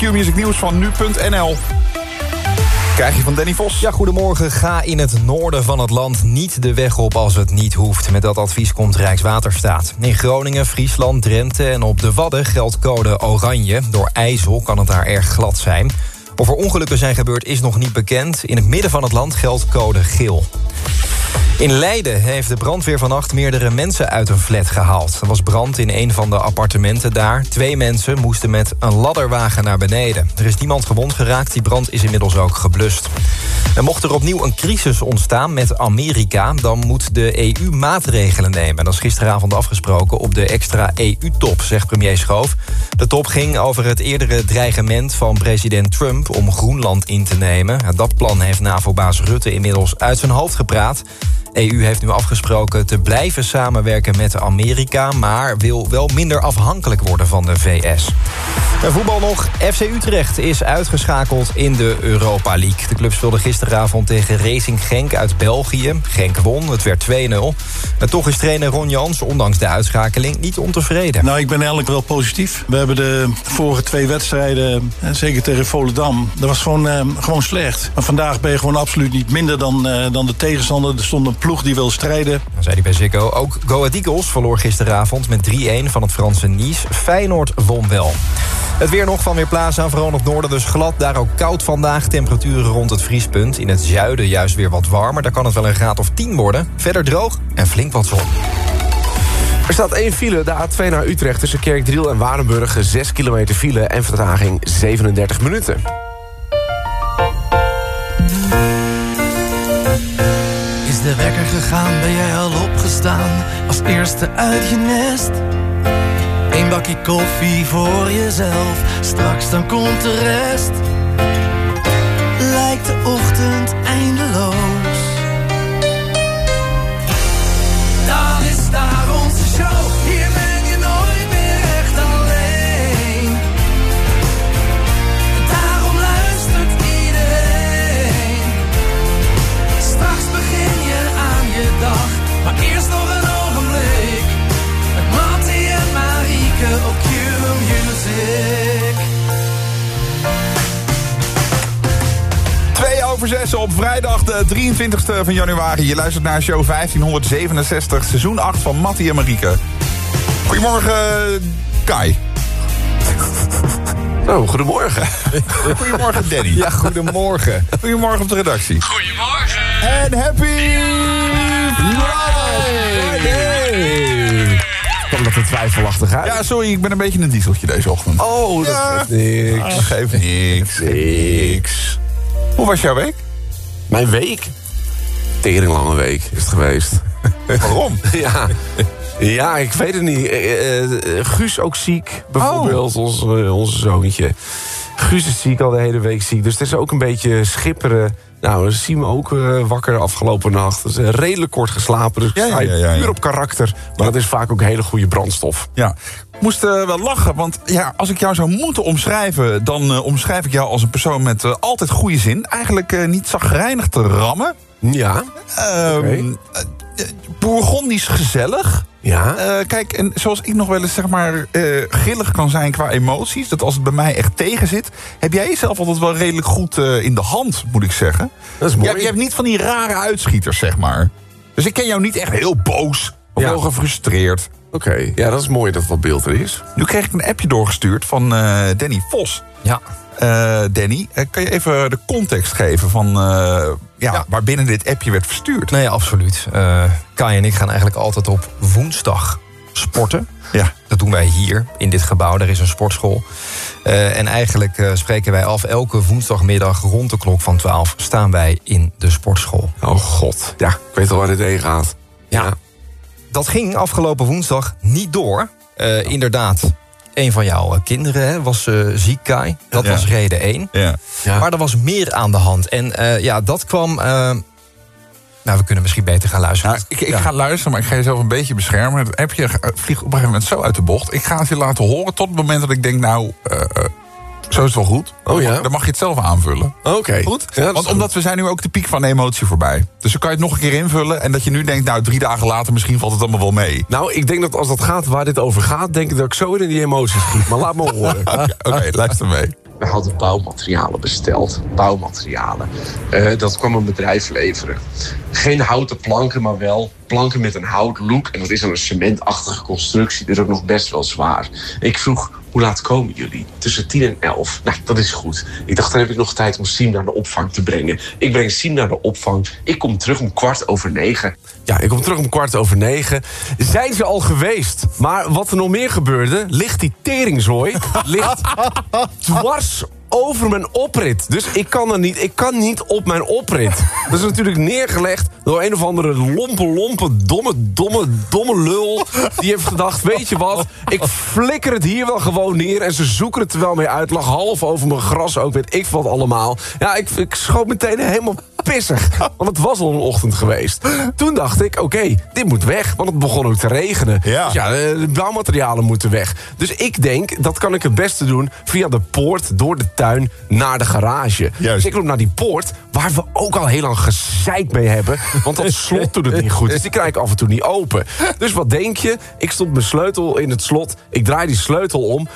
Q-music nieuws van nu.nl. Krijg je van Danny Vos. Ja, goedemorgen. Ga in het noorden van het land niet de weg op als het niet hoeft. Met dat advies komt Rijkswaterstaat. In Groningen, Friesland, Drenthe en op de Wadden geldt code oranje. Door ijzel kan het daar erg glad zijn. Of er ongelukken zijn gebeurd is nog niet bekend. In het midden van het land geldt code geel. In Leiden heeft de brandweer vannacht meerdere mensen uit een flat gehaald. Er was brand in een van de appartementen daar. Twee mensen moesten met een ladderwagen naar beneden. Er is niemand gewond geraakt, die brand is inmiddels ook geblust. Mocht er opnieuw een crisis ontstaan met Amerika... dan moet de EU maatregelen nemen. Dat is gisteravond afgesproken op de extra EU-top, zegt premier Schoof. De top ging over het eerdere dreigement van president Trump... om Groenland in te nemen. Dat plan heeft NAVO-baas Rutte inmiddels uit zijn hoofd gepraat... EU heeft nu afgesproken te blijven samenwerken met Amerika... maar wil wel minder afhankelijk worden van de VS. En voetbal nog. FC Utrecht is uitgeschakeld in de Europa League. De club speelde gisteravond tegen Racing Genk uit België. Genk won, het werd 2-0. En toch is trainer Ron Jans, ondanks de uitschakeling, niet ontevreden. Nou, ik ben eigenlijk wel positief. We hebben de vorige twee wedstrijden, zeker tegen Volendam... dat was gewoon, eh, gewoon slecht. Maar vandaag ben je gewoon absoluut niet minder dan, uh, dan de tegenstander. Er stond een ploeg die wil strijden. Dan zei hij bij Ziggo. Ook Go Ahead Eagles verloor gisteravond met 3-1 van het Franse Nice. Feyenoord won wel. Het weer nog van Weerplaza, vooral het noorden dus glad. Daar ook koud vandaag, temperaturen rond het vriespunt. In het zuiden juist weer wat warmer. Daar kan het wel een graad of 10 worden. Verder droog en flink wat zon. Er staat één file, de A2 naar Utrecht... tussen Kerkdriel en Warenburg. 6 kilometer file en vertraging 37 minuten. Gegaan, ben jij al opgestaan? Als eerste uit je nest? Eén bakje koffie voor jezelf, straks dan komt de rest. Over 6 op vrijdag de 23e van januari. Je luistert naar show 1567, seizoen 8 van Mattie en Marieke. Goedemorgen, Kai. Oh, goedemorgen. Goedemorgen, Danny. Ja, goedemorgen. Goedemorgen op de redactie. Goedemorgen. En happy Friday! Kwam dat er twijfelachtig uit? Ja, sorry, ik ben een beetje een dieseltje deze ochtend. Oh, dat Ja. geeft niks. Ah, geeft niks, niks. Hoe was jouw week? Mijn week? Teringlange week is het geweest. Waarom? ja. ja, ik weet het niet. Eh, Guus ook ziek, bijvoorbeeld, ons, eh, onze zoontje. Guus is ziek, al de hele week ziek. Dus het is ook een beetje schipperen. Nou, dan zien we ook wakker afgelopen nacht. Dus, redelijk kort geslapen, dus Ja, ja, ja, puur op karakter. Maar dat is vaak ook hele goede brandstof. Ja, moest eh, wel lachen, want ja, als ik jou zou moeten omschrijven... dan eh, omschrijf ik jou als een persoon met eh, altijd goede zin. Eigenlijk niet zagrijnig te rammen. Ja, Ehm eh, eh, Bourgondisch gezellig. ja. Kijk, en zoals ik nog wel eens zeg maar grillig kan zijn qua emoties... dat als het bij mij echt tegen zit... heb jij jezelf altijd wel redelijk goed in de hand, moet ik zeggen. Dat is mooi. Je hebt niet van die rare uitschieters, zeg maar. Dus ik ken jou niet echt heel boos of Ja. heel gefrustreerd. Oké, ja, dat is mooi dat dat beeld er is. Nu kreeg ik een appje doorgestuurd van eh, Danny Vos. Ja. Eh, Danny, eh, kan je even de context geven van ja, Ja. waar binnen dit appje werd verstuurd? Nee, absoluut. Kai en ik gaan eigenlijk altijd op woensdag sporten. Ja. Dat doen wij hier, in dit gebouw. Daar is een sportschool. En eigenlijk spreken wij af... elke woensdagmiddag rond de klok van 12 staan wij in de sportschool. Oh god, ja, ik weet al waar dit heen gaat. Ja. Dat ging afgelopen woensdag niet door. Eh, inderdaad, een van jouw eh, kinderen hè, was eh, ziek, Kai. Dat Ja. was reden één. Ja. Ja. Maar er was meer aan de hand. En eh, ja, dat kwam... nou, we kunnen misschien beter gaan luisteren. Nou, ik, ik Ja. ga luisteren, maar ik ga jezelf een beetje beschermen. Het appje vliegt op een gegeven moment zo uit de bocht. Ik ga het je laten horen tot het moment dat ik denk, nou, Zo is het wel goed. Oh ja? Dan mag je het zelf aanvullen. Oké. Goed? Ja, Want omdat we zijn nu ook de piek van de emotie voorbij. Dus dan kan je het nog een keer invullen. En dat je nu denkt, nou drie dagen later misschien valt het allemaal wel mee. Nou, ik denk dat als dat gaat waar dit over gaat... denk ik dat ik zo in die emoties schiet. Maar laat me horen. Oké, luister mee. We hadden bouwmaterialen besteld. Bouwmaterialen. Eh, dat kwam een bedrijf leveren. Geen houten planken, maar wel planken met een houtlook. En dat is dan een cementachtige constructie, dus ook nog best wel zwaar. Ik vroeg, hoe laat komen jullie? Tussen 10 en 11. Nou, dat is goed. Ik dacht, dan heb ik nog tijd om Siem naar de opvang te brengen. Ik breng Siem naar de opvang. Ik kom terug om kwart over negen. Ja, ik kom terug om kwart over negen. Zijn ze al geweest? Maar wat er nog meer gebeurde... ligt die teringzooi ligt dwars over mijn oprit. Dus ik kan er niet, ik kan niet op mijn oprit. Dat is natuurlijk neergelegd door een of andere lompe, lompe, domme, domme, domme lul. Die heeft gedacht, weet je wat, ik flikker het hier wel gewoon neer... en ze zoeken het er wel mee uit. Lag half over mijn gras ook, weet ik wat allemaal. Ja, ik, ik schoot meteen helemaal pissig. Want het was al een ochtend geweest. Toen dacht ik, oké, dit moet weg. Want het begon ook te regenen. Ja. Dus ja, de bouwmaterialen moeten weg. Dus ik denk, dat kan ik het beste doen... via de poort door de tuin naar de garage. Juist. Dus ik loop naar die poort, waar we ook al heel lang gezeik mee hebben. Want dat slot doet het niet goed. Dus die krijg ik af en toe niet open. Dus wat denk je? Ik stop mijn sleutel in het slot. Ik draai die sleutel om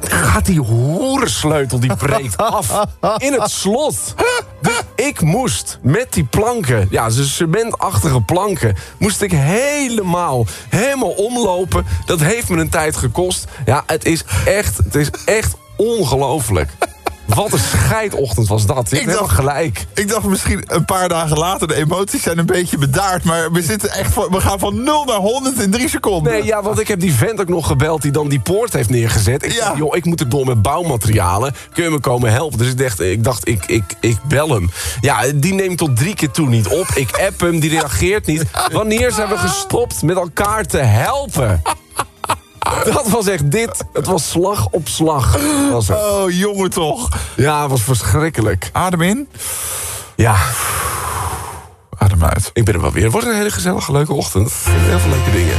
gaat die hoerensleutel, die breekt af in het slot. Dus ik moest met die planken, ja, ze cementachtige planken... moest ik helemaal, helemaal omlopen. Dat heeft me een tijd gekost. Ja, het is echt, het is echt ongelooflijk. Wat een scheidochtend was dat. Hebt helemaal dacht- gelijk. Ik dacht misschien een paar dagen later, de emoties zijn een beetje bedaard. Maar we, zitten echt van, we gaan van 0 naar 100 in drie seconden. Nee, ja, want ik heb die vent ook nog gebeld die dan die poort heeft neergezet. Ik Ja. zei, joh, ik moet er door met bouwmaterialen. Kun je me komen helpen? Dus ik dacht, ik, dacht ik, ik, ik bel hem. Ja, die neemt tot drie keer toe niet op. Ik app hem, die reageert niet. Wanneer zijn we gestopt met elkaar te helpen? Dat was echt dit. Het was slag op slag. Was het. Oh, jongen toch. Ja, het was verschrikkelijk. Adem in, Ja, adem uit. ik ben er wel weer. Het wordt een hele gezellige, leuke ochtend. Heel veel leuke dingen.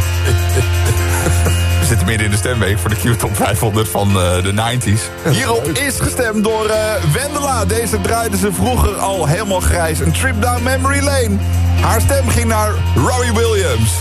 We zitten midden in de stemweek voor de Q-top 500 van eh, de 90s. Hierop is gestemd door eh, Wendela. Deze draaide ze vroeger al helemaal grijs. Een trip down memory lane. Haar stem ging naar Robbie Williams.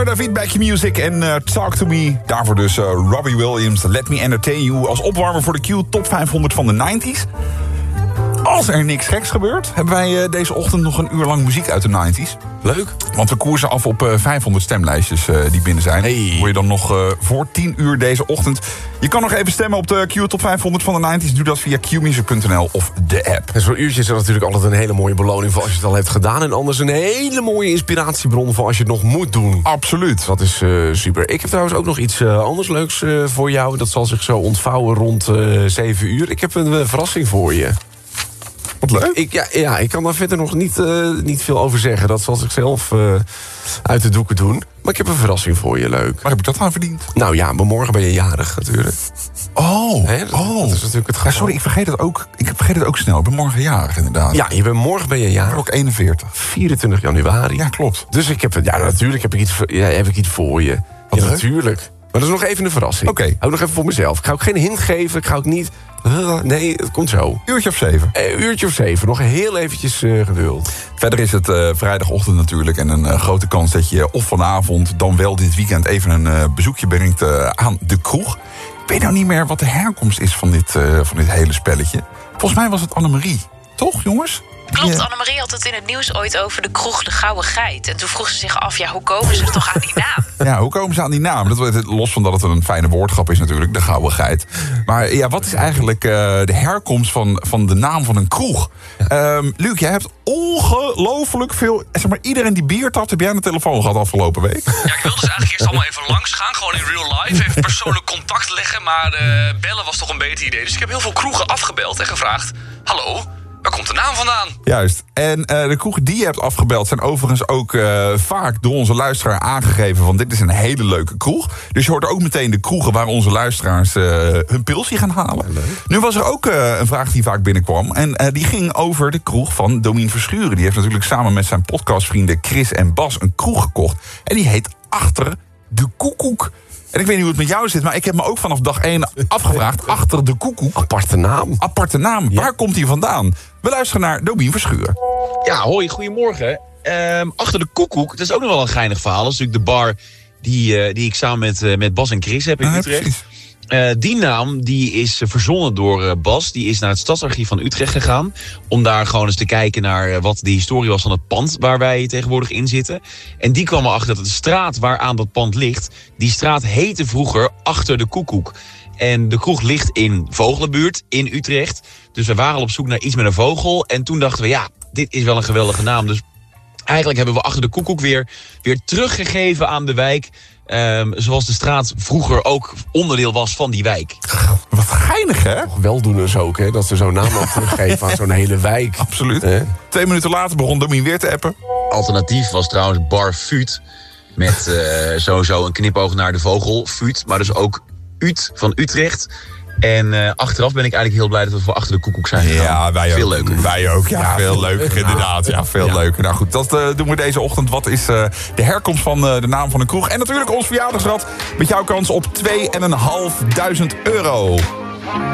Damiano David, Back Your Music en eh, Talk To Me. Daarvoor dus eh, Robbie Williams, Let Me Entertain You... als opwarmer voor de Q Top 500 van de 90s. Als er niks geks gebeurt, hebben wij eh, deze ochtend nog een uur lang muziek uit de 90s. Leuk. Want we koersen af op eh, 500 stemlijstjes eh, die binnen zijn. Hey. Hoor je dan nog eh, voor 10 uur deze ochtend. Je kan nog even stemmen op de Q Top 500 van de 90s. Doe dat via qmusic.nl of de app. En zo'n uurtje is er natuurlijk altijd een hele mooie beloning voor als je het al hebt gedaan. En anders een hele mooie inspiratiebron voor als je het nog moet doen. Absoluut. Dat is eh, super. Ik heb trouwens ook nog iets eh, anders leuks eh, voor jou. Dat zal zich zo ontvouwen rond eh 7 uur. Ik heb een eh, verrassing voor je. Wat leuk. Ik, ja, ja, ik kan daar verder nog niet, eh, niet veel over zeggen. Dat zal zichzelf eh uit de doeken doen. Maar ik heb een verrassing voor je, leuk. Waar heb ik dat aan verdiend? Nou ja, maar morgen ben je jarig natuurlijk. Oh, Hè, dat- oh. dat is natuurlijk het Ja, geval. sorry, ik vergeet het ook. Ik vergeet het ook snel. Ik ben morgen jarig, inderdaad. Ja, je bent, morgen ben je Ik jarig. ook 41. 24 januari. Ja, klopt. Dus ik heb, ja, natuurlijk heb ik iets, voor- ja, heb ik iets voor je. Wat ja, leuk. natuurlijk. Maar dat is nog even een verrassing. Oké. Hou nog even voor mezelf. Ik ga ook geen hint geven. Ik ga ook niet... Nee, het komt zo. Uurtje of zeven. Eh, uurtje of zeven. Nog heel eventjes eh, geduld. Verder is het eh, vrijdagochtend natuurlijk. En een grote kans dat je of vanavond dan wel dit weekend even een bezoekje brengt aan de kroeg. Ik weet nou niet meer wat de herkomst is van dit, van dit hele spelletje. Volgens mij was het Annemarie. Toch, jongens? Klopt, Ja. Annemarie had het in het nieuws ooit over de kroeg De Gouden Geit. En toen vroeg ze zich af, ja, hoe komen ze toch aan die naam? Ja, hoe komen ze aan die naam? Dat, wordt- los van dat het een fijne woordgrap is natuurlijk, de gouden geit. Maar ja, wat is eigenlijk eh, de herkomst van, van de naam van een kroeg? Ehm Luc, jij hebt ongelooflijk veel... Zeg maar, iedereen die bier tapt, heb jij aan de telefoon gehad afgelopen week? Ja, ik wilde dus eigenlijk eerst allemaal even langs gaan, gewoon in real life. Even persoonlijk contact leggen, maar eh, bellen was toch een beter idee. Dus ik heb heel veel kroegen afgebeld en gevraagd... Hallo, waar komt de naam vandaan? Juist. En eh, de kroegen die je hebt afgebeld zijn overigens ook eh, vaak door onze luisteraar aangegeven van dit is een hele leuke kroeg. Dus je hoort ook meteen de kroegen waar onze luisteraars eh, hun pilsje gaan halen. Nu was er ook eh, een vraag die vaak binnenkwam en eh, die ging over de kroeg van Domien Verschuren. Die heeft natuurlijk samen met zijn podcastvrienden Chris en Bas een kroeg gekocht. En die heet Achter de Koekoek. En ik weet niet hoe het met jou zit, maar ik heb me ook vanaf dag 1 afgevraagd... Achter de Koekoek. Aparte naam. Aparte naam. Waar komt die vandaan? We luisteren naar Domien Verschuren. Ja, hoi, goedemorgen. Ehm, achter de koekoek, dat is ook nog wel een geinig verhaal. Dat is natuurlijk de bar die, eh, die ik samen met, eh, met Bas en Chris heb in Utrecht. Eh, die naam die is verzonnen door Bas. Die is naar het Stadsarchief van Utrecht gegaan. Om daar gewoon eens te kijken naar wat de historie was van het pand waar wij tegenwoordig in zitten. En die kwam erachter dat de straat waaraan dat pand ligt. Die straat heette vroeger Achter de Koekoek. En de kroeg ligt in Vogelenbuurt in Utrecht. Dus we waren al op zoek naar iets met een vogel. En toen dachten we, ja, dit is wel een geweldige naam. Dus eigenlijk hebben we achter de koekoek weer, weer teruggegeven aan de wijk. Ehm, zoals de straat vroeger ook onderdeel was van die wijk. Wat geinig, hè? Weldoeners ook, hè? Dat ze zo'n naam ook teruggeven aan zo'n hele wijk. Absoluut. Hè? Twee minuten later begon Domien weer te appen. Alternatief was trouwens Bar Fuut. Met eh, sowieso een knipoog naar de vogel, Fuut. Maar dus ook Ut van Utrecht. En eh, achteraf ben ik eigenlijk heel blij dat we voor achter de koekoek zijn gegaan. Ja, wij Veel ook. leuker. Wij ook, ja. veel leuker, inderdaad. Ja, veel leuker. Nou goed, dat eh, doen we deze ochtend. Wat is eh, de herkomst van eh, de naam van een kroeg? En natuurlijk ons verjaardagsrad. Met jouw kans op 2.500 euro.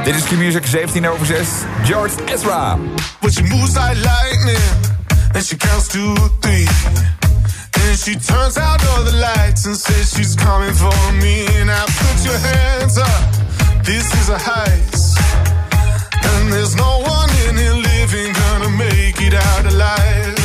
Dit is Q-Music, 17 over 6. George Ezra. But she moves like lightning, and she counts to three. And she turns out all the lights and says she's coming for me. Now put your hands up, this is a heist. And there's no one in here living gonna make it out alive.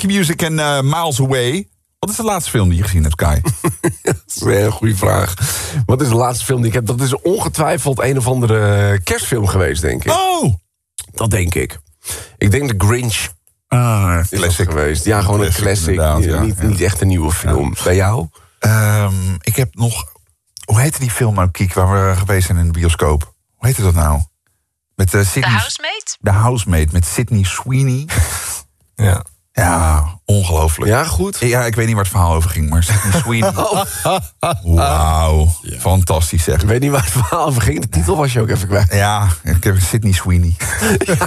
Music en eh, Miles Away. Wat is de laatste film die je gezien hebt, Kai? Dat is een goede vraag. Wat is de laatste film die ik heb? Dat is ongetwijfeld een of andere kerstfilm geweest, denk ik. Oh! Dat denk ik. Ik denk de Grinch. Ah, Is dat geweest. Ja, gewoon een Classic, classic. inderdaad, ja. niet, niet echt een nieuwe film. Bij jou? Ehm, ik heb nog... Hoe heette die film nou, Kiek, waar we geweest zijn in de bioscoop? Hoe heette dat nou? Met De Sydney... housemate? The Housemate, met Sydney Sweeney. Ja. Ja, ongelooflijk. Ja, goed. Ja, ik weet niet waar het verhaal over ging, maar Sydney Sweeney. Wauw, fantastisch zeg. Ik weet niet waar het verhaal over ging. De titel was je ook even kwijt. Ja, ik heb Sydney Sweeney.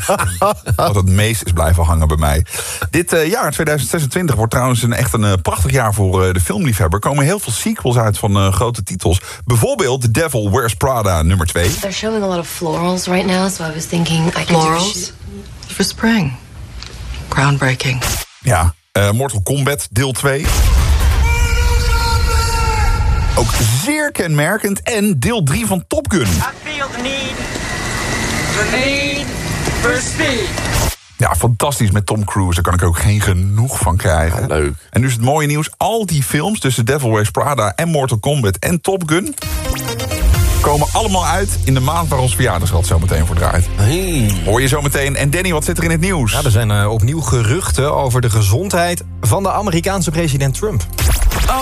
Wat het meest is blijven hangen bij mij. Dit eh, jaar, 2026, wordt trouwens een, echt een eh, prachtig jaar voor eh, de filmliefhebber. Er komen heel veel sequels uit van eh, grote titels. Bijvoorbeeld The Devil Wears Prada nummer 2. They're showing a lot of florals right now, so I was thinking I Florals? For spring. Groundbreaking. Ja, eh, Mortal Kombat deel 2. Ook zeer kenmerkend. En deel 3 van Top Gun. feel the need. The need for speed. Ja, fantastisch met Tom Cruise. Daar kan ik ook geen genoeg van krijgen. leuk. En nu is het mooie nieuws. Al die films tussen Devil Wears Prada en Mortal Kombat en Top Gun... komen allemaal uit in de maand waar ons verjaardagsrad zo meteen voor draait. Hoor je zo meteen. En Danny, wat zit er in het nieuws? Ja, er zijn eh, opnieuw geruchten over de gezondheid van de Amerikaanse president Trump.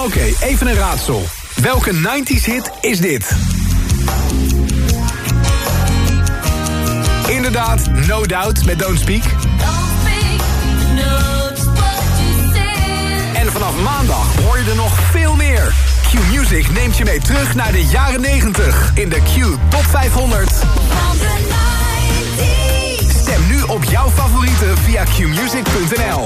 Oké, even een raadsel. Welke 90s hit is dit? Inderdaad, No Doubt met Don't Speak. En vanaf maandag hoor je er nog veel meer. Q Music neemt je mee terug naar de jaren 90 in de Q Top 500. Stem nu op jouw favorieten via qmusic.nl.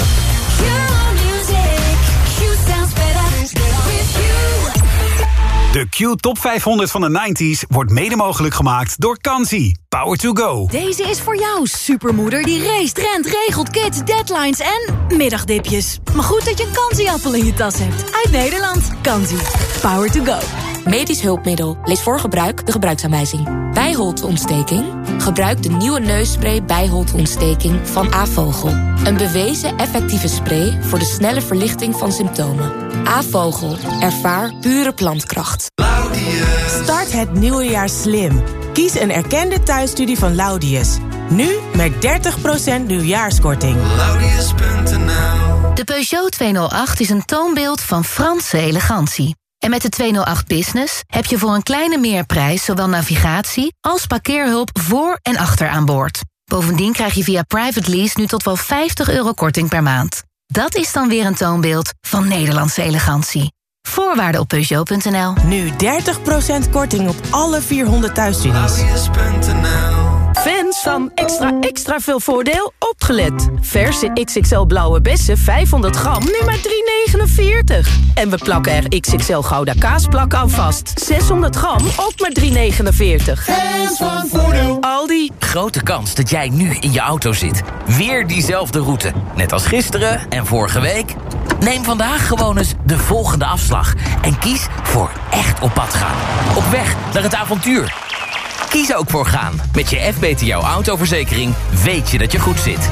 De Q Top 500 van de 90s wordt mede mogelijk gemaakt door Kansi. Power to go. Deze is voor jou, supermoeder die race, rent, regelt, kids, deadlines en middagdipjes. Maar goed dat je een kansieappel in je tas hebt. Uit Nederland. Kansie. Power to go. Medisch hulpmiddel. Lees voor gebruik de gebruiksaanwijzing. Bijholteontsteking? Gebruik de nieuwe neusspray bijholteontsteking van Avogel. Een bewezen effectieve spray voor de snelle verlichting van symptomen. Avogel. Ervaar pure plantkracht. Start het nieuwe jaar slim. Kies een erkende thuisstudie van Laudius. Nu met 30% nieuwjaarskorting. De Peugeot 208 is een toonbeeld van Franse elegantie. En met de 208 Business heb je voor een kleine meerprijs... zowel navigatie als parkeerhulp voor en achter aan boord. Bovendien krijg je via private lease nu tot wel 50 euro korting per maand. Dat is dan weer een toonbeeld van Nederlandse elegantie. Voorwaarden op Peugeot.nl. Nu 30% korting op alle 400 thuisstudies. Fans van extra extra veel voordeel opgelet. Verse XXL blauwe bessen 500 gram nu maar 3,49. En we plakken er XXL gouda kaasplak aan vast. 600 gram ook maar 3,49. Fans van voordeel. Aldi. Grote kans dat jij nu in je auto zit. Weer diezelfde route. Net als gisteren en vorige week. Neem vandaag gewoon eens de volgende afslag. En kies voor echt op pad gaan. Op weg naar het avontuur. Kies ook voor gaan. Met je FBTO autoverzekering weet je dat je goed zit.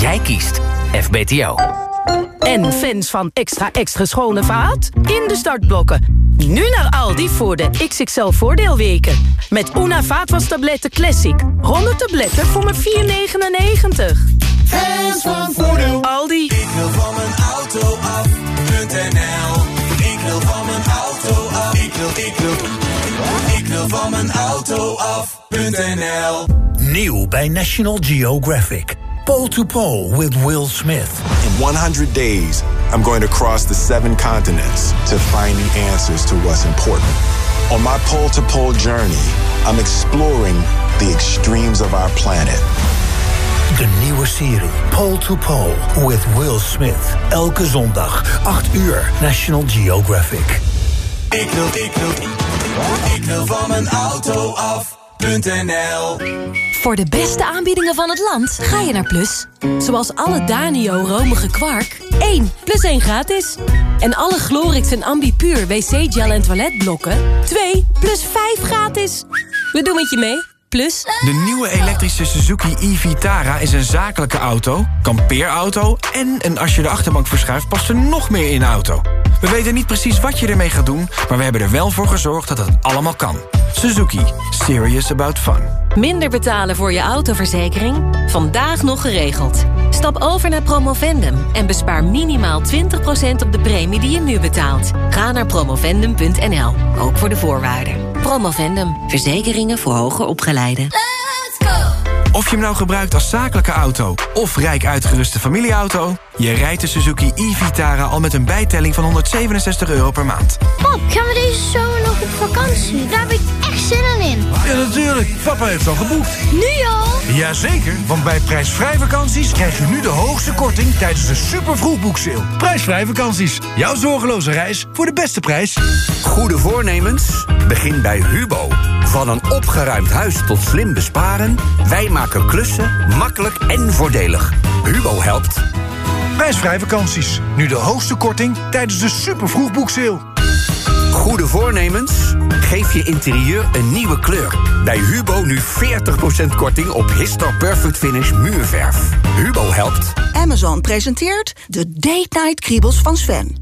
Jij kiest FBTO. En fans van extra extra schone vaat? In de startblokken. Nu naar Aldi voor de XXL voordeelweken. Met Una vaatwastabletten Classic. 100 tabletten voor maar 4,99. Fans van voordeel. Aldi. Ik wil van mijn auto af.nl. Ik wil van mijn auto af. Ik wil, ik wil. Ik wil van mijn auto af.nl. Nieuw bij National Geographic. Pole to Pole with Will Smith. In 100 days, I'm going to cross the seven continents to find the answers to what's important. On my pole to pole journey, I'm exploring the extremes of our planet. De nieuwe serie Pole to Pole with Will Smith. Elke zondag, 8 uur, National Geographic. Ik wil, ik wil. Ik wil van mijn auto af.nl. Voor de beste aanbiedingen van het land ga je naar Plus. Zoals alle Danio romige kwark. 1 plus 1 gratis. En alle Glorix en Ambipuur wc-gel en toiletblokken. 2 plus 5 gratis. We doen het je mee. Plus... De nieuwe elektrische Suzuki e-Vitara is een zakelijke auto, kampeerauto... en een als je de achterbank verschuift past er nog meer in de auto. We weten niet precies wat je ermee gaat doen... maar we hebben er wel voor gezorgd dat het allemaal kan. Suzuki. Serious about fun. Minder betalen voor je autoverzekering? Vandaag nog geregeld. Stap over naar Promovendum en bespaar minimaal 20% op de premie die je nu betaalt. Ga naar promovendum.nl, ook voor de voorwaarden. Promovendum, verzekeringen voor hoger opgeleiden. Of je hem nou gebruikt als zakelijke auto of rijk uitgeruste familieauto... je rijdt de Suzuki e-Vitara al met een bijtelling van 167 euro per maand. Pap, gaan we deze zomer nog op vakantie? Daar heb ik echt zin in. Ja, natuurlijk. Papa heeft al geboekt. Nu al? Jazeker, want bij prijsvrij vakanties krijg je nu de hoogste korting tijdens de super vroegboekseil. Prijsvrij vakanties. Jouw zorgeloze reis voor de beste prijs. Goede voornemens? Begin bij Hubo. Van een opgeruimd huis tot slim besparen... wij maken klussen makkelijk en voordelig. Hubo helpt. Prijsvrij vakanties. Nu de hoogste korting tijdens de super vroegboekseil. Goede voornemens? Geef je interieur een nieuwe kleur. Bij Hubo nu 40% korting op Histor Perfect Finish muurverf. Hubo helpt. Amazon presenteert de Date Night Kriebels van Sven.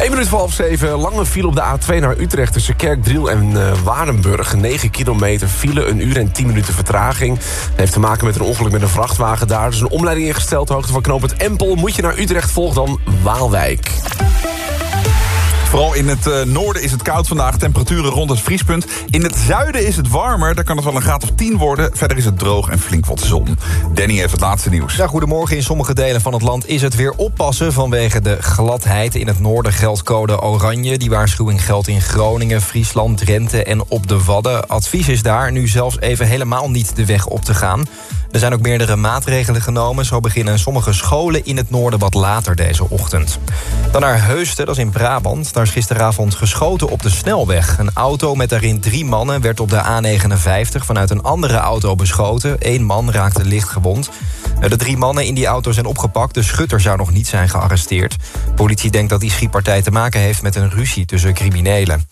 1 minuut voor half 7. Lange file op de A2 naar Utrecht tussen Kerkdriel en uh, Warenburg. 9 kilometer file, een uur en 10 minuten vertraging. Dat heeft te maken met een ongeluk met een vrachtwagen daar. Is een omleiding ingesteld, hoogte van knooppunt Empel. Moet je naar Utrecht, volg dan Waalwijk. Vooral in het uh, noorden is het koud vandaag. Temperaturen rond het vriespunt. In het zuiden is het warmer. Daar kan het wel een graad of 10 worden. Verder is het droog en flink wat zon. Danny heeft het laatste nieuws. Ja, goedemorgen. In sommige delen van het land is het weer oppassen... vanwege de gladheid. In het noorden geldt code oranje. Die waarschuwing geldt in Groningen, Friesland, Drenthe en op de Wadden. Advies is daar nu zelfs even helemaal niet de weg op te gaan. Er zijn ook meerdere maatregelen genomen. Zo beginnen sommige scholen in het noorden wat later deze ochtend. Dan naar Heusden, dat is in Brabant. Daar is gisteravond geschoten op de snelweg. Een auto met daarin drie mannen werd op de A59 vanuit een andere auto beschoten. Eén man raakte licht gewond. De drie mannen in die auto zijn opgepakt. De schutter zou nog niet zijn gearresteerd. Politie denkt dat die schietpartij te maken heeft met een ruzie tussen criminelen.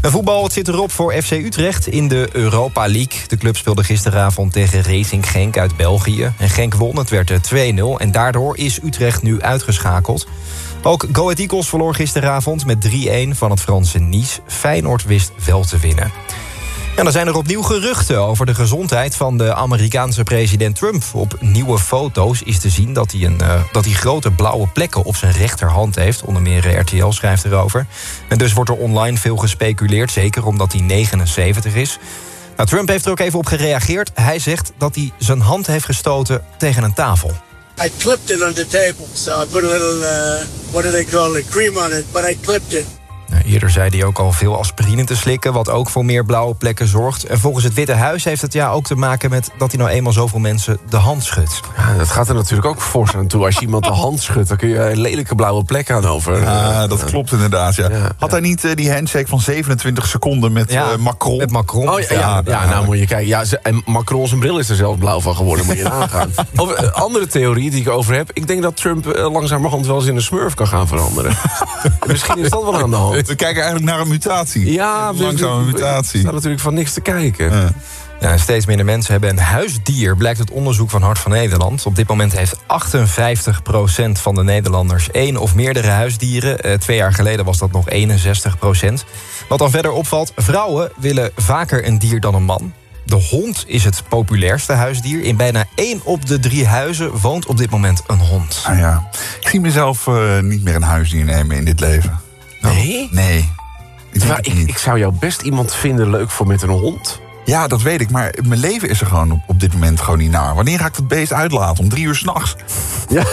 Een voetbal zit erop voor FC Utrecht in de Europa League. De club speelde gisteravond tegen Racing Genk uit België. En Genk won, het werd 2-0. En daardoor is Utrecht nu uitgeschakeld. Ook Go Eagles verloor gisteravond met 3-1 van het Franse Nice. Feyenoord wist wel te winnen. En dan zijn er opnieuw geruchten over de gezondheid van de Amerikaanse president Trump. Op nieuwe foto's is te zien dat hij, een, uh, dat hij grote blauwe plekken op zijn rechterhand heeft. Onder meer RTL schrijft erover. En dus wordt er online veel gespeculeerd, zeker omdat hij 79 is. Nou, Trump heeft er ook even op gereageerd. Hij zegt dat hij zijn hand heeft gestoten tegen een tafel. I clipped it on the table, so I put a little, uh, what do they call it, cream on it, but I clipped it. Nou, eerder zei hij ook al veel aspirine te slikken... wat ook voor meer blauwe plekken zorgt. En volgens het Witte Huis heeft het ja ook te maken met... dat hij nou eenmaal zoveel mensen de hand schudt. Ja, dat gaat er natuurlijk ook fors aan toe. Als je iemand de hand schudt, dan kun je een lelijke blauwe plek aan over. Ja, dat klopt inderdaad, ja. Had hij niet uh, die handshake van 27 seconden met ja, uh, Macron? Met Macron. Oh, ja, ja, ja, nou moet je kijken. Ja, en Macron zijn bril is er zelfs blauw van geworden, moet je nagaan. Over, uh, andere theorie die ik over heb. Ik denk dat Trump langzamerhand wel eens in een smurf kan gaan veranderen. Misschien is dat wel aan de hand. We kijken eigenlijk naar een mutatie. Ja, langzame mutatie. Er staat natuurlijk van niks te kijken. Ja. Ja, steeds minder mensen hebben een huisdier, blijkt het onderzoek van Hart van Nederland. Op dit moment heeft 58% van de Nederlanders één of meerdere huisdieren. Eh, twee jaar geleden was dat nog 61% Wat dan verder opvalt, vrouwen willen vaker een dier dan een man. De hond is het populairste huisdier. In bijna één op de drie huizen woont op dit moment een hond. Ah, ja. Ik zie mezelf uh, niet meer een huisdier nemen in dit leven. Nee? Nee. Ik, ik, ik, zou jou best iemand vinden leuk voor met een hond. Ja, dat weet ik. Maar mijn leven is er gewoon op, op dit moment gewoon niet naar. Wanneer ga ik dat beest uitlaten? Om drie uur s'nachts? Ja.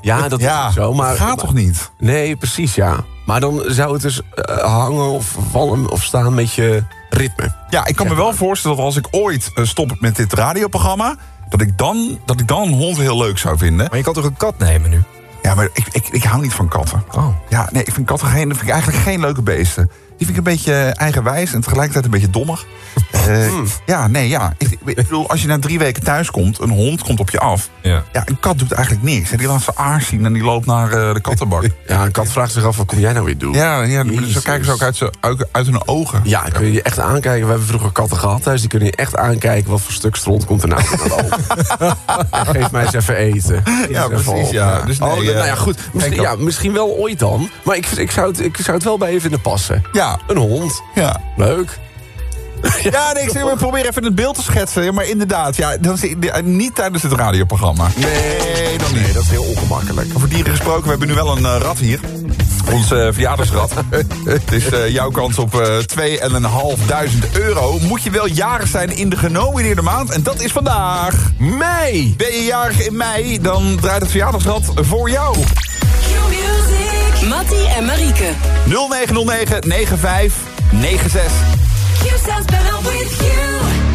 ja, dat ja, is zo. Maar, gaat toch niet? Nee, precies, ja. Maar dan zou het dus uh, hangen of vallen of staan met je ritme. Ja, ik kan me wel voorstellen dat als ik ooit uh, stop met dit radioprogramma... Dat ik dan, dat ik dan een hond heel leuk zou vinden. Maar je kan toch een kat nemen nu? Ja, maar ik, ik, ik hou niet van katten. Oh. Ja, nee, ik vind katten geen, vind ik eigenlijk geen leuke beesten. Die vind ik een beetje eigenwijs en tegelijkertijd een beetje dommig. Eh, Ja, nee, ja. Ik, ik bedoel, als je na drie weken thuis komt, een hond komt op je af. Ja. Ja, een kat doet eigenlijk niks. En die laat zijn aars zien en die loopt naar eh, de kattenbak. Ja, een kat vraagt zich af, wat kom jij nou weer doen? Ja, ja zo kijken ze ook uit, uit, uit hun ogen. Ja, kun je je echt aankijken. We hebben vroeger katten gehad thuis. Die kunnen je echt aankijken wat voor stuk stront komt er nou de. Geef mij eens even eten. Ja, even precies, ja. Dus nee, oh, nou ja, eh, goed. Misschien, ja, misschien wel ooit dan. Maar ik, ik, zou het, ik zou het wel bij je vinden passen. Ja. Een hond. Ja. Leuk. Ja, nee, ik zeg, maar probeer even het beeld te schetsen. Ja, maar inderdaad, ja, dan, zie- niet tijdens het radioprogramma. Nee, dan niet. Nee, dat is heel ongemakkelijk. Over dieren gesproken, we hebben nu wel een eh, rat hier. Ons verjaardagsrad. Het is eh, jouw kans op eh 2.500 euro. Moet je wel jarig zijn in de genomineerde maand. En dat is vandaag. Mei! Ben je jarig in mei, dan draait het verjaardagsrad voor jou. Mattie en Marieke. 0909 9596. Q sounds better with you.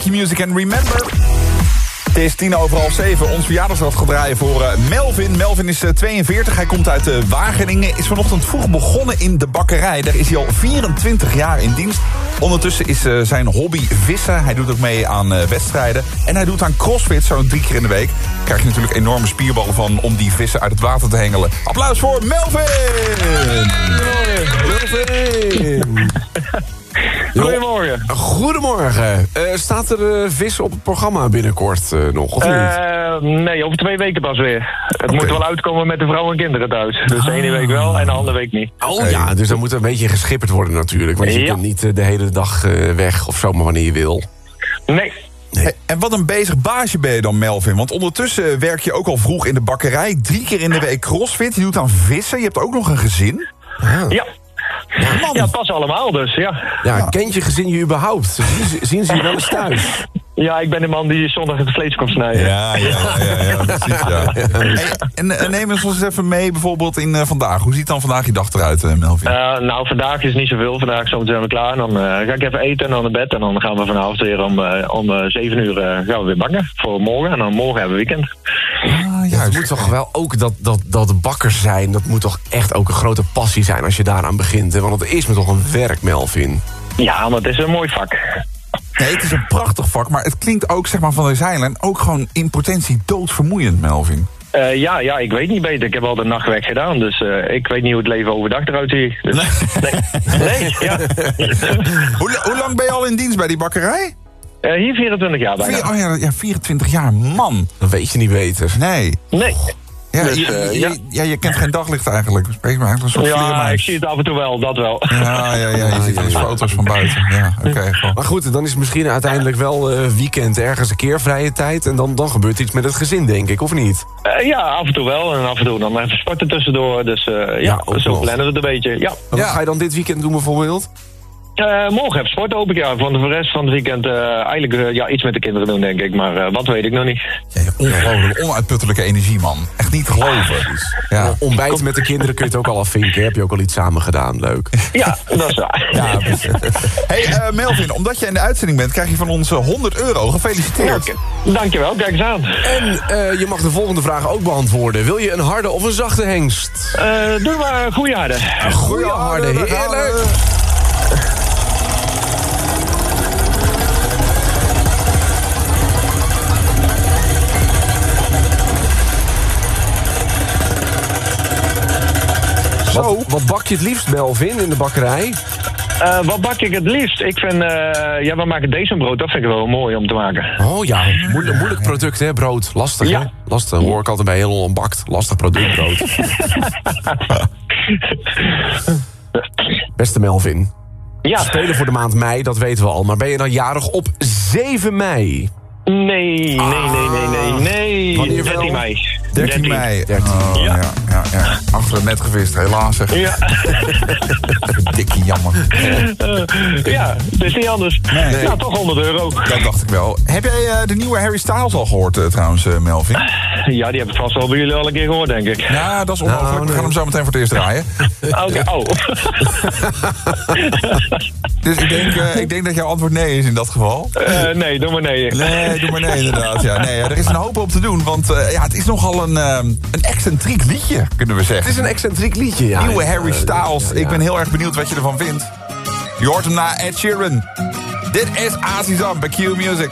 Becky Music en Remember. Het is tien over half zeven. Ons verjaardagsrad gaat draaien voor eh, Melvin. Melvin is eh, 42, hij komt uit eh, Wageningen. Is vanochtend vroeg begonnen in de bakkerij. Daar is hij al 24 jaar in dienst. Ondertussen is eh, zijn hobby vissen. Hij doet ook mee aan eh, wedstrijden. En hij doet aan crossfit zo'n drie keer in de week. Daar krijg je natuurlijk enorme spierballen van om die vissen uit het water te hengelen. Applaus voor Melvin! Melvin! Goedemorgen. Goedemorgen. Eh, staat er eh, vis op het programma binnenkort eh, nog, of niet? Nee, over twee weken pas weer. Het moet wel uitkomen met de vrouw en kinderen thuis. Dus de ene week wel en de andere week niet. Oh ja, dus dan moet er een beetje geschipperd worden natuurlijk. Want je Ja. kunt niet de hele dag eh, weg of zomaar wanneer je wil. Nee. En wat een bezig baasje ben je dan, Melvin. Want ondertussen werk je ook al vroeg in de bakkerij. Drie keer in de week crossfit. Je doet aan vissen. Je hebt ook nog een gezin. Ja. Ja, pas allemaal dus, ja. Ja, kent je gezin je überhaupt? Zien ze, zien ze je wel eens thuis? Ja, ik ben de man die zondag het vlees komt snijden. Ja, ja, ja, ja, precies, ja. Hey, en eh, neem eens ons even mee bijvoorbeeld in eh, vandaag. Hoe ziet dan vandaag je dag eruit, eh, Melvin? Nou, vandaag is niet zoveel. Vandaag zijn we klaar. Dan eh, ga ik even eten en dan naar bed. En dan gaan we vanavond weer om, eh, om eh, 7 uur eh, gaan we weer bakken. Voor morgen. En dan morgen hebben we weekend. Ja, het moet toch wel ook dat, dat, dat bakker zijn... dat moet toch echt ook een grote passie zijn als je daaraan begint. Hè? Want het is me toch een werk, Melvin. Ja, maar het is een mooi vak. Nee, het is een prachtig vak, maar het klinkt ook zeg maar, van de zijlijn... ook gewoon in potentie doodvermoeiend, Melvin. Eh, ja, ja, ik weet niet beter. Ik heb al de nachtwerk gedaan. Dus eh, ik weet niet hoe het leven overdag eruit ziet. Dus, nee. nee, ja. hoe, hoe lang ben je al in dienst bij die bakkerij? Eh, hier 24 jaar bijna. Vier- oh ja, ja, 24 jaar, man. Dat weet je niet beter. Nee. Nee. Ja, Dus, je, eh, je- ja. ja, je kent geen daglicht eigenlijk. Spreek maar eigenlijk een soort Ja, vleermuis. ik zie het af en toe wel, dat wel. Ja, ja, ja, je ziet wel eens foto's van buiten. Ja, oké. Maar goed, dan is het misschien uiteindelijk wel eh, weekend ergens een keer vrije tijd... en dan, dan gebeurt iets met het gezin, denk ik, of niet? Eh, ja, af en toe wel. En af en toe dan even sporten tussendoor. Dus eh, ja, zo plannen we het een beetje. Ja. Wat ga je dan dit weekend doen bijvoorbeeld? Eh, morgen heb sport open, ja. Van de rest van het weekend eh, eigenlijk eh, ja, iets met de kinderen doen, denk ik. Maar eh, wat weet ik nog niet. Ongelooflijk, onuitputtelijke energie, man. Echt niet te geloven. Ja. Ontbijt met de kinderen kun je het ook al afvinken. Heb je ook al iets samen gedaan. Leuk. Ja, dat is waar. Ja, precies. hey, eh, Melvin, omdat jij in de uitzending bent, krijg je van ons eh, 100 euro. Gefeliciteerd. Dankjewel, kijk eens aan. En eh, je mag de volgende vraag ook beantwoorden. Wil je een harde of een zachte hengst? Eh, doe maar een goede harde. Een goede harde, heerlijk. Wat, wat bak je het liefst, Melvin, in de bakkerij? Eh, wat bak ik het liefst? Ik vind, eh, ja, we maken deze brood. Dat vind ik wel mooi om te maken. Oh ja, moeilijk, moeilijk product hè, brood. Lastig hè? Ja. Lastig, hoor ik altijd bij heel onbakt. Lastig product, brood. Beste Melvin. Ja. Spelen voor de maand mei, dat weten we al. Maar ben je dan jarig op 7 mei? Nee, nee, nee, nee, nee, nee. Wanneer 13 wel? mei. 13 mei. Oh, ja. Ja, ja, Achter het net gevist, helaas zeg. Ja. Dikke jammer. Eh, ja, het is niet anders. Nee. Ja, toch 100 euro. Dat dacht ik wel. Heb jij eh, de nieuwe Harry Styles al gehoord eh, trouwens, Melvin? Ja, die heb ik vast wel bij jullie al een keer gehoord, denk ik. Ja, dat is onmogelijk. Nou, We gaan hem zo meteen voor het eerst draaien. Oké, oh. Dus ik denk, ik denk dat jouw antwoord nee is in dat geval. Eh, nee, doe maar nee. Nee, doe maar nee inderdaad. Ja, nee, ja, er is een hoop op te doen, want eh, ja, het is nogal een, een excentriek liedje, kunnen we zeggen. Het is een excentriek liedje, ja. Nieuwe Harry Styles. ja, ja. Ik ben heel erg benieuwd wat je ervan vindt. Je hoort hem na Ed Sheeran. Dit is Azizam bij Q Music.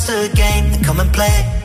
Just a game, come and play.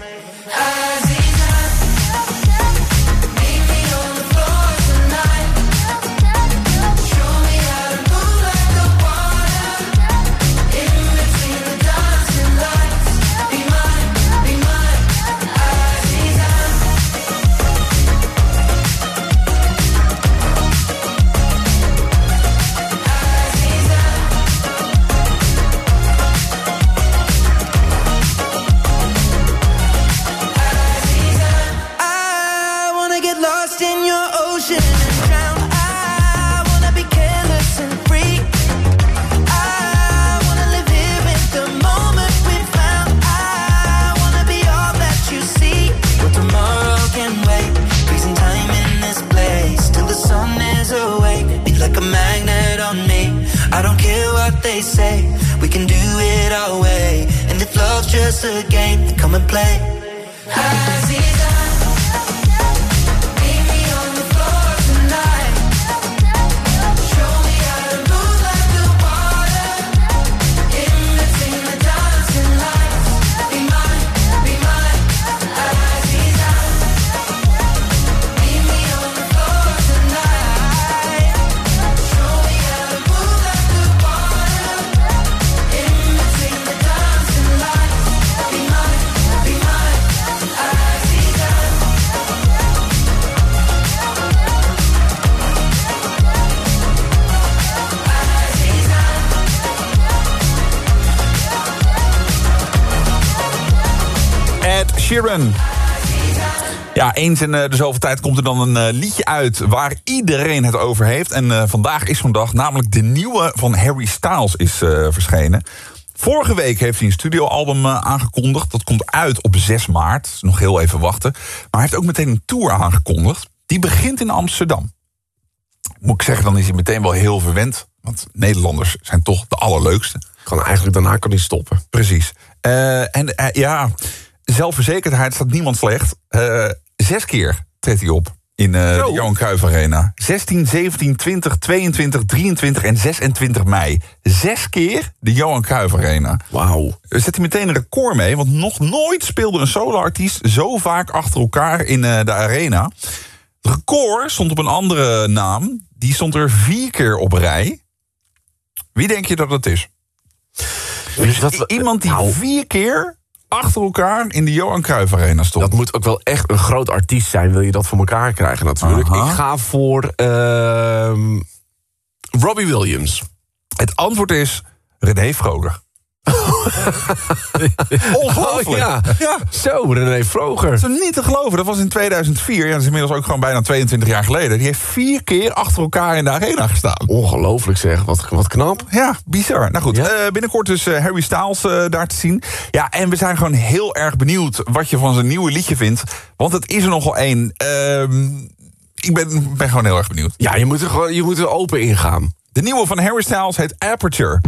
Sheeran. Ja, eens in eh, de zoveel tijd komt er dan een eh, liedje uit waar iedereen het over heeft. En eh, vandaag is zo'n dag, namelijk de nieuwe van Harry Styles is verschenen. Vorige week heeft hij een studioalbum aangekondigd. Dat komt uit op 6 maart. Nog heel even wachten. Maar hij heeft ook meteen een tour aangekondigd. Die begint in Amsterdam. Moet ik zeggen, dan is hij meteen wel heel verwend. Want Nederlanders zijn toch de allerleukste. Gewoon eigenlijk daarna kan hij stoppen. Precies. En ja, zelfverzekerdheid staat niemand slecht. Eh, zes keer treedt hij op. In eh, de Johan Cruijff Arena. 16, 17, 20, 22, 23 en 26 mei. Zes keer de Johan Cruijff Arena. Wauw. Zet hij meteen een record mee, want nog nooit speelde een soloartiest zo vaak achter elkaar in eh, de arena. Het record stond op een andere naam. Die stond er vier keer op rij. Wie denk je dat het is? Dus i- iemand die vier keer achter elkaar in de Johan Cruijff Arena stond. Dat moet ook wel echt een groot artiest zijn, wil je dat voor elkaar krijgen natuurlijk. Aha. Ik ga voor ehm, Robbie Williams. Het antwoord is René Vroger. Ongelooflijk. Oh, ja. ja. Zo, René Vroger. Dat is niet te geloven. Dat was in 2004. Ja, dat is inmiddels ook gewoon bijna 22 jaar geleden. Die heeft vier keer achter elkaar in de arena gestaan. Ongelooflijk zeg, wat, wat knap. Ja, bizar. Nou goed, eh, binnenkort dus eh, Harry Styles eh, daar te zien. Ja, en we zijn gewoon heel erg benieuwd wat je van zijn nieuwe liedje vindt. Want het is er nogal één. Ehm, ik ben, ben gewoon heel erg benieuwd. Ja, je moet er gewoon je moet er open ingaan. De nieuwe van Harry Styles heet Aperture.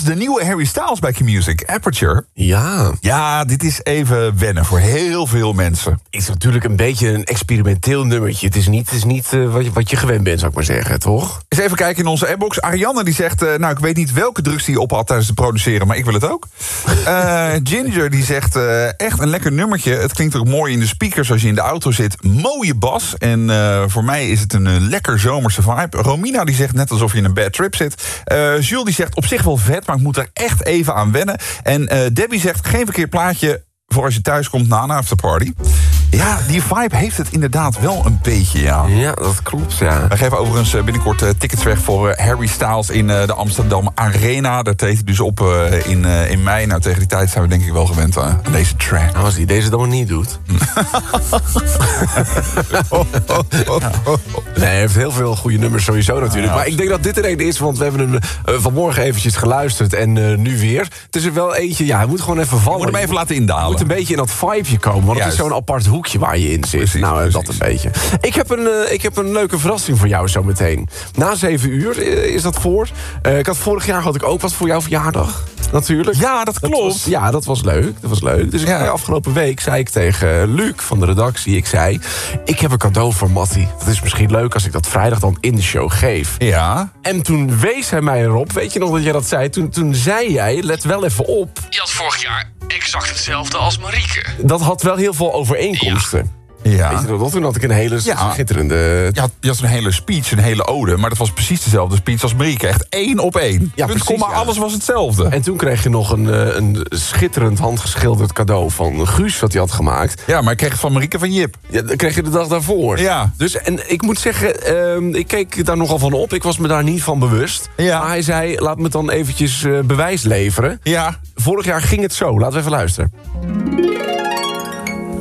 Was de nieuwe Harry Styles bij Q-Music, Aperture. Ja. Ja, dit is even wennen voor heel veel mensen. is natuurlijk een beetje een experimenteel nummertje. Het is niet, het is niet eh, wat, je, wat je gewend bent, zou ik maar zeggen, toch? Eens even kijken in onze airbox. Arianne die zegt, eh, nou ik weet niet welke drugs die je op had tijdens het produceren, maar ik wil het ook. Eh, Ginger die zegt, eh, echt een lekker nummertje. Het klinkt ook mooi in de speakers als je in de auto zit. Mooie bas. En eh, voor mij is het een lekker zomerse vibe. Romina die zegt net alsof je in een bad trip zit. Jules die zegt, op zich wel vet, maar ik moet er echt even aan wennen. En Debbie zegt, geen verkeerd plaatje voor als je thuis komt na een afterparty. Ja, die vibe heeft het inderdaad wel een beetje, ja. Ja, dat klopt, ja. We geven overigens eh, binnenkort eh, tickets weg voor eh, Harry Styles in de Amsterdam Arena. Daar treedt hij dus op in, in mei. Nou, tegen die tijd zijn we denk ik wel gewend aan deze track. Nou, als hij deze dan maar niet doet. Nee, hij heeft heel veel goede nummers sowieso natuurlijk. Maar ik denk dat dit er een is, want we hebben hem vanmorgen eventjes geluisterd en nu weer. Het is er wel eentje, ja, hij moet gewoon even vallen. moet hem even Je laten indalen. moet een beetje in dat vibeje komen, want Juist. het is zo'n apart hoekje waar je in zit. nou, eh, dat een beetje. Ik heb een, eh, ik heb een leuke verrassing voor jou zo meteen. Na zeven uur eh, is dat voor. Eh, ik had vorig jaar had ik ook wat voor jouw verjaardag. Natuurlijk. Ja, dat klopt. was- ja, dat was leuk. Dat was leuk. Dus ik, Ja. afgelopen week zei ik tegen Luc van de redactie... ik zei, ik heb een cadeau voor Mattie. Dat is misschien leuk als ik dat vrijdag dan in de show geef. Ja. En toen wees hij mij erop. Weet je nog dat jij dat zei? Toen, toen zei jij, let wel even op... Je had vorig jaar exact hetzelfde als Marieke. dat had wel heel veel overeenkomsten. Ja. Weet je toen had ik een hele Ja. schitterende... Je had, je had een hele speech, een hele ode. Maar dat was precies dezelfde speech als Marieke. Echt één op één. Ja, Punt, precies, ja. alles was hetzelfde. En toen kreeg je nog een, eh, een schitterend handgeschilderd cadeau van Guus... wat hij had gemaakt. Ja, maar ik kreeg het van Marieke van Jip. Ja, dat kreeg je de dag daarvoor. Ja. Dus, en ik moet zeggen, ehm, ik keek daar nogal van op. Ik was me daar niet van bewust. Ja. Maar hij zei, laat me dan eventjes eh, bewijs leveren. Ja. Vorig jaar ging het zo. Laten we even luisteren.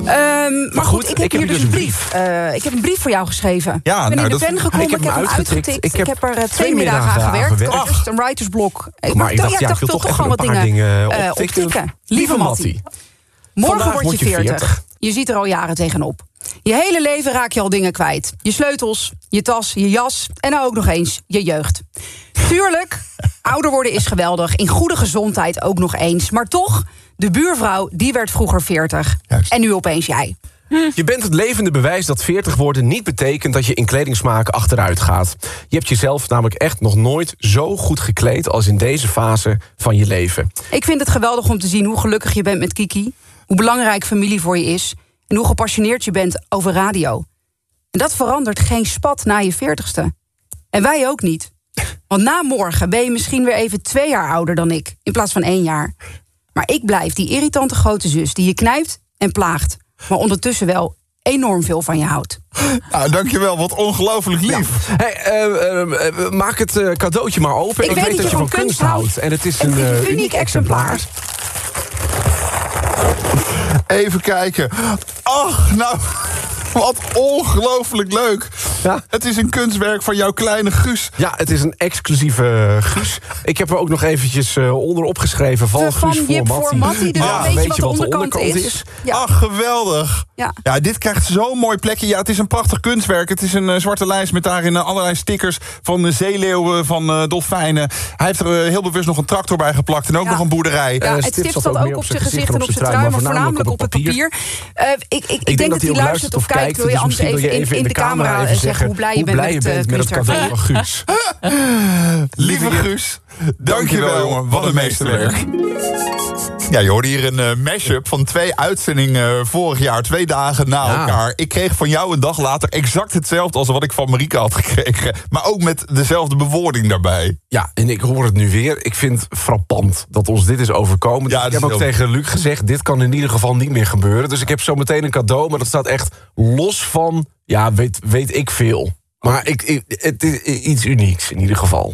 Ehm, maar, goed, goed, ik heb ik heb hier dus dus een brief. Eh, ik heb een brief voor jou geschreven. Ja, ik ben nou, in de pen gekomen, ik heb hem uitgetikt. Ik heb er eh, twee middagen aan gewerkt. Eerst een writersblok. Ik Maar ik dacht, toch, gewoon wat dingen, eh, optikken. Lieve Mattie. Morgen word je word je 40. 40. Je ziet er al jaren tegenop. Je hele leven raak je al dingen kwijt. Je sleutels, je tas, je jas en nou ook nog eens je jeugd. Tuurlijk, ouder worden is geweldig. In goede gezondheid ook nog eens. Maar toch, de buurvrouw die werd vroeger 40. Juist. En nu opeens jij. Je bent het levende bewijs dat 40 worden niet betekent... dat je in kledingsmaak achteruit gaat. Je hebt jezelf namelijk echt nog nooit zo goed gekleed... als in deze fase van je leven. Ik vind het geweldig om te zien hoe gelukkig je bent met Kiki. Hoe belangrijk familie voor je is. En hoe gepassioneerd je bent over radio. En dat verandert geen spat na je veertigste. En wij ook niet. Want na morgen ben je misschien weer even twee jaar ouder dan ik. In plaats van één jaar. Maar ik blijf die irritante grote zus die je knijpt en plaagt. Maar ondertussen wel enorm veel van je houdt. Nou, dankjewel. Wat ongelooflijk lief. Hey, eh, eh, eh, maak het eh, cadeautje maar open. Ik weet dat je van kunst houdt. En het is En een, het is een eh, uniek exemplaar. Even kijken. Ach, nou, wat ongelooflijk leuk. Ja? Het is een kunstwerk van jouw kleine Guus. Ja, het is een exclusieve eh, Guus. Ik heb er ook nog eventjes eh, onderop geschreven... van, Van Guus voor Mattie. Mattie, dus dan weet je weet wat je de wat de onderkant onderkant is. is? Ja. Ach, geweldig. Ja. Ja, dit krijgt zo'n mooi plekje. Ja, het is een prachtig kunstwerk. Het is een eh, zwarte lijst met daarin eh, allerlei stickers... van de zeeleeuwen, van eh, dolfijnen. Hij heeft er heel bewust nog een tractor bij geplakt... en ook Ja. nog een boerderij. Ja, het stift zat ook op zijn gezicht en op zijn trui, maar voornamelijk op het papier. Eh, ik, ik, ik, denk dat hij luistert of kijkt. Wil je anders even in, in de camera even zeggen hoe blij je bent met het, eh, met het cadeau van Guus. Lieve Guus, dankjewel, jongen. Wat een meesterwerk. Ja, je hoorde hier een eh, mashup van twee uitzendingen eh, vorig jaar. Twee dagen na Ja. elkaar. Ik kreeg van jou een dag later exact hetzelfde... als wat ik van Marieke had gekregen. Maar ook met dezelfde bewoording daarbij. Ja, en ik hoor het nu weer. Ik vind het frappant dat ons dit is overkomen. Ja, ik heb ook heel- tegen Luc gezegd... dit kan in ieder geval niet meer gebeuren. Dus ik heb zo meteen een cadeau, maar dat staat echt los van... ja, weet, weet ik veel. Maar ik, ik- het is iets unieks in ieder geval.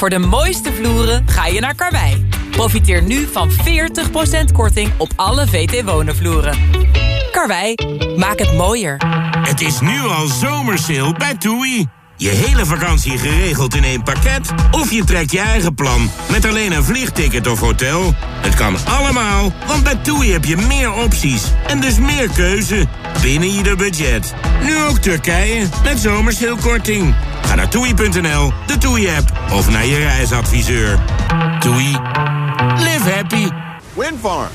Voor de mooiste vloeren ga je naar Karwei. Profiteer nu van 40% korting op alle VT Wonen vloeren. Karwei, maak het mooier. Het is nu al zomersale bij TUI. Je hele vakantie geregeld in één pakket? Of je trekt je eigen plan met alleen een vliegticket of hotel? Het kan allemaal, want bij TUI heb je meer opties en dus meer keuze binnen ieder budget. Nu ook Turkije met zomersheelkorting. Ga naar toei.nl, de TUI-app of naar je reisadviseur. TUI. Live happy. Windfarm.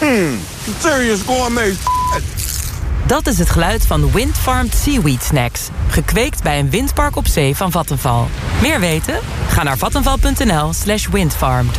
Mm, serious gourmet Dat is het geluid van Windfarmed Seaweed Snacks. Gekweekt bij een windpark op zee van Vattenval. Meer weten? Ga naar vattenval.nl slash windfarmed.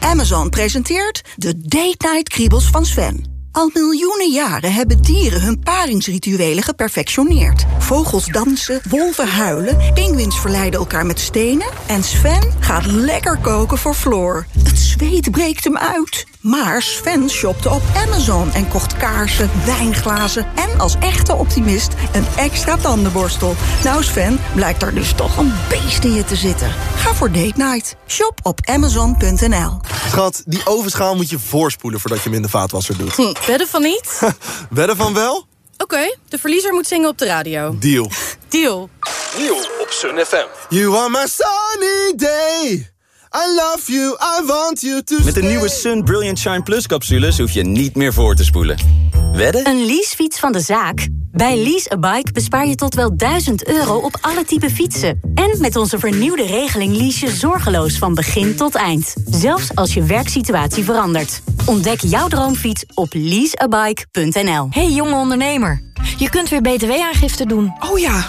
Amazon presenteert de Date Night Kriebels van Sven. Al miljoenen jaren hebben dieren hun paringsrituelen geperfectioneerd. Vogels dansen, wolven huilen, pinguïns verleiden elkaar met stenen... en Sven gaat lekker koken voor Floor. Het zweet breekt hem uit. Maar Sven shopte op Amazon en kocht kaarsen, wijnglazen... en als echte optimist een extra tandenborstel. Nou Sven, blijkt er dus toch een beest in je te zitten. Ga voor Date Night. Shop op amazon.nl. Schat, die ovenschaal moet je voorspoelen voordat je hem in de vaatwasser doet. Hm, wedden van niet? Wedden van wel? Oké, de verliezer moet zingen op de radio. Deal. Deal. Deal op Sun FM. You are my sunny day. I love you, I want you to Met de nieuwe Sun Brilliant Shine Plus capsules hoef je niet meer voor te spoelen. Wedden? Een leasefiets van de zaak? Bij Lease a Bike bespaar je tot wel 1000 euro op alle type fietsen. En met onze vernieuwde regeling lease je zorgeloos van begin tot eind. Zelfs als je werksituatie verandert. Ontdek jouw droomfiets op leaseabike.nl. Hey jonge ondernemer, je kunt weer btw-aangifte doen. Oh ja,